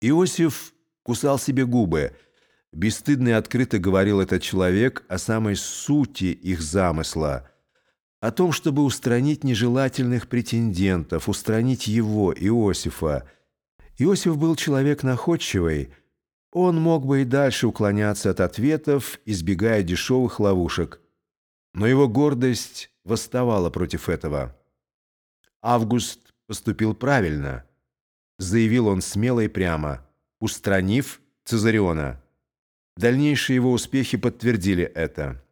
Иосиф кусал себе губы. Бесстыдно и открыто говорил этот человек о самой сути их замысла, о том, чтобы устранить нежелательных претендентов, устранить его, Иосифа. Иосиф был человек находчивый, он мог бы и дальше уклоняться от ответов, избегая дешевых ловушек. Но его гордость восставала против этого. Август поступил правильно, заявил он смело и прямо, устранив Цезариона. Дальнейшие его успехи подтвердили это.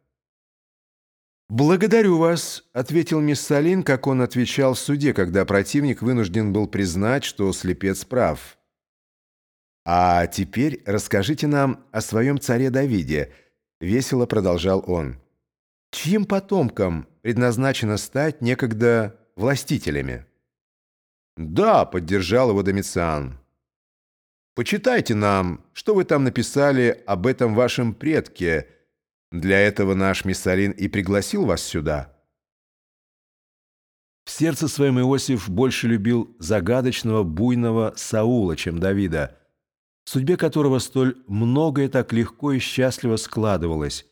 «Благодарю вас», — ответил мисс Салин, как он отвечал в суде, когда противник вынужден был признать, что слепец прав. «А теперь расскажите нам о своем царе Давиде», — весело продолжал он. «Чьим потомкам предназначено стать некогда властителями?» «Да», — поддержал его Домициан. «Почитайте нам, что вы там написали об этом вашем предке. Для этого наш Миссалин и пригласил вас сюда». В сердце своем Иосиф больше любил загадочного, буйного Саула, чем Давида — судьбе которого столь многое так легко и счастливо складывалось.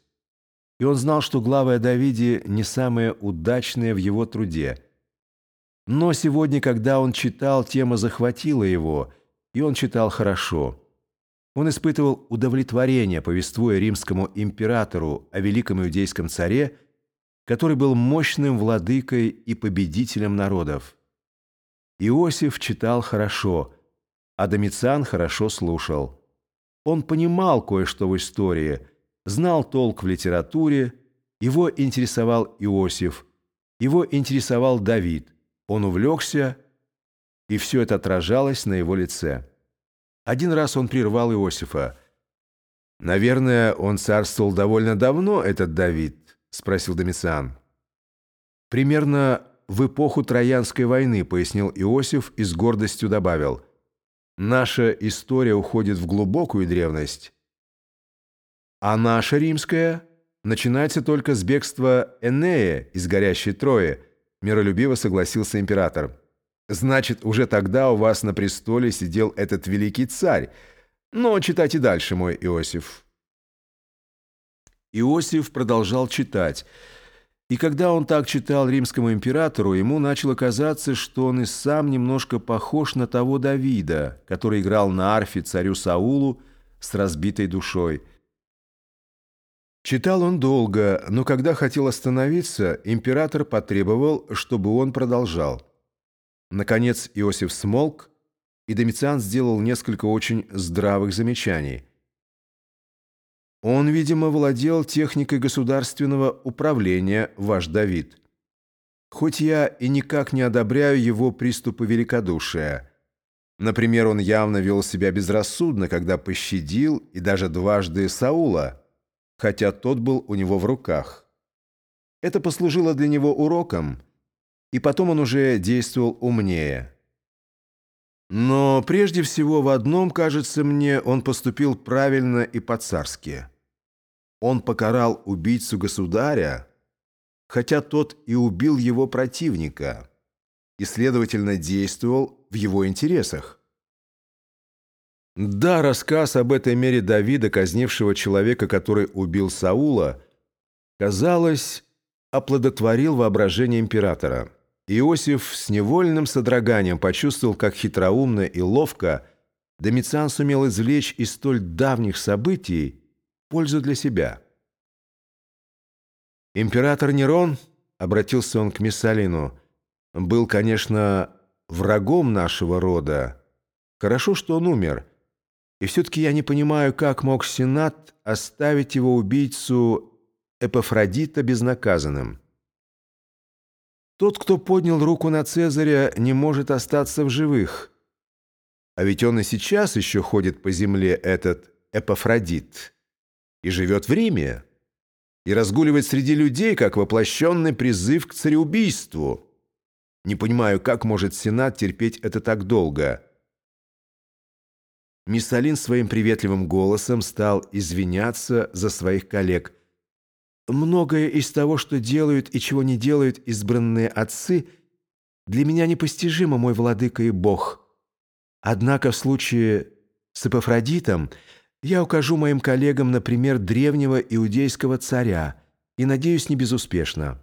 И он знал, что главы о Давиде не самые удачные в его труде. Но сегодня, когда он читал, тема захватила его, и он читал хорошо. Он испытывал удовлетворение, повествуя римскому императору о великом иудейском царе, который был мощным владыкой и победителем народов. Иосиф читал хорошо – а Домициан хорошо слушал. Он понимал кое-что в истории, знал толк в литературе, его интересовал Иосиф, его интересовал Давид. Он увлекся, и все это отражалось на его лице. Один раз он прервал Иосифа. «Наверное, он царствовал довольно давно, этот Давид?» — спросил Домициан. «Примерно в эпоху Троянской войны», — пояснил Иосиф и с гордостью добавил — Наша история уходит в глубокую древность, а наша римская начинается только с бегства Энея из горящей Трои, миролюбиво согласился император. Значит, уже тогда у вас на престоле сидел этот великий царь. Но читайте дальше, мой Иосиф. Иосиф продолжал читать – и когда он так читал римскому императору, ему начало казаться, что он и сам немножко похож на того Давида, который играл на арфе царю Саулу с разбитой душой. Читал он долго, но когда хотел остановиться, император потребовал, чтобы он продолжал. Наконец Иосиф смолк, и Домициан сделал несколько очень здравых замечаний – он, видимо, владел техникой государственного управления, ваш Давид. Хоть я и никак не одобряю его приступы великодушия. Например, он явно вел себя безрассудно, когда пощадил и даже дважды Саула, хотя тот был у него в руках. Это послужило для него уроком, и потом он уже действовал умнее. Но прежде всего в одном, кажется мне, он поступил правильно и по-царски он покарал убийцу государя, хотя тот и убил его противника, и, следовательно, действовал в его интересах. Да, рассказ об этой мере Давида, казнившего человека, который убил Саула, казалось, оплодотворил воображение императора. Иосиф с невольным содроганием почувствовал, как хитроумно и ловко Домициан сумел извлечь из столь давних событий пользу для себя. Император Нерон, обратился он к Миссалину, был, конечно, врагом нашего рода. Хорошо, что он умер. И все-таки я не понимаю, как мог Сенат оставить его убийцу Эпофродита безнаказанным. Тот, кто поднял руку на Цезаря, не может остаться в живых. А ведь он и сейчас еще ходит по земле, этот Эпофродит и живет в Риме, и разгуливает среди людей, как воплощенный призыв к цареубийству. Не понимаю, как может Сенат терпеть это так долго. Миссалин своим приветливым голосом стал извиняться за своих коллег. «Многое из того, что делают и чего не делают избранные отцы, для меня непостижимо, мой владыка и бог. Однако в случае С Эпофродитом я укажу моим коллегам на пример древнего иудейского царя и, надеюсь, не безуспешно.